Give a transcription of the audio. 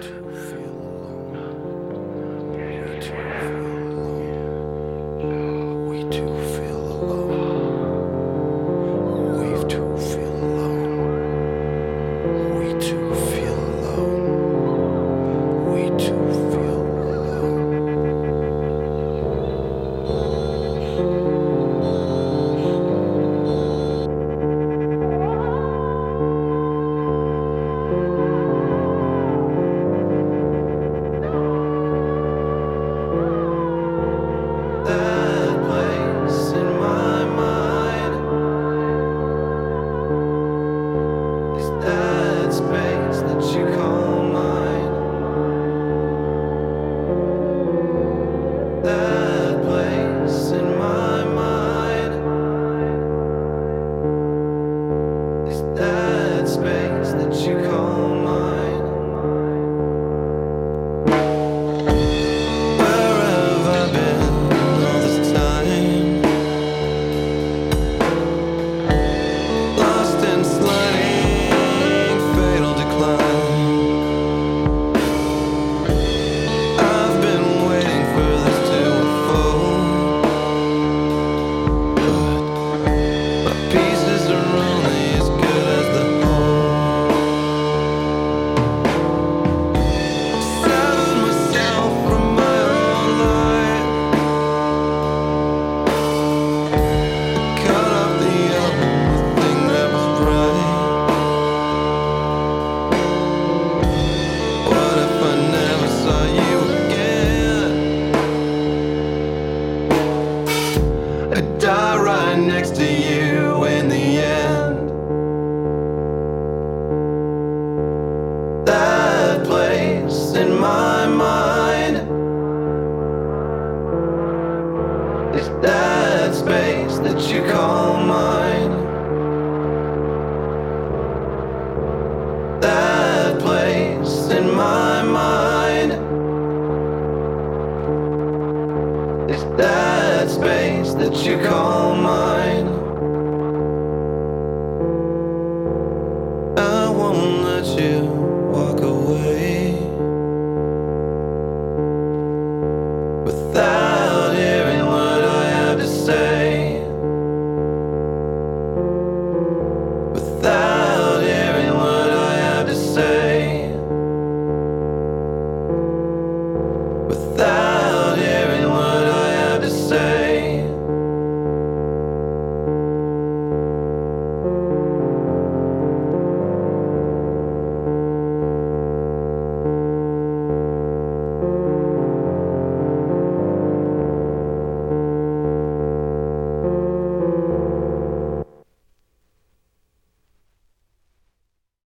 too It's that space that you call mine. That place in my mind. It's that space that you call mine.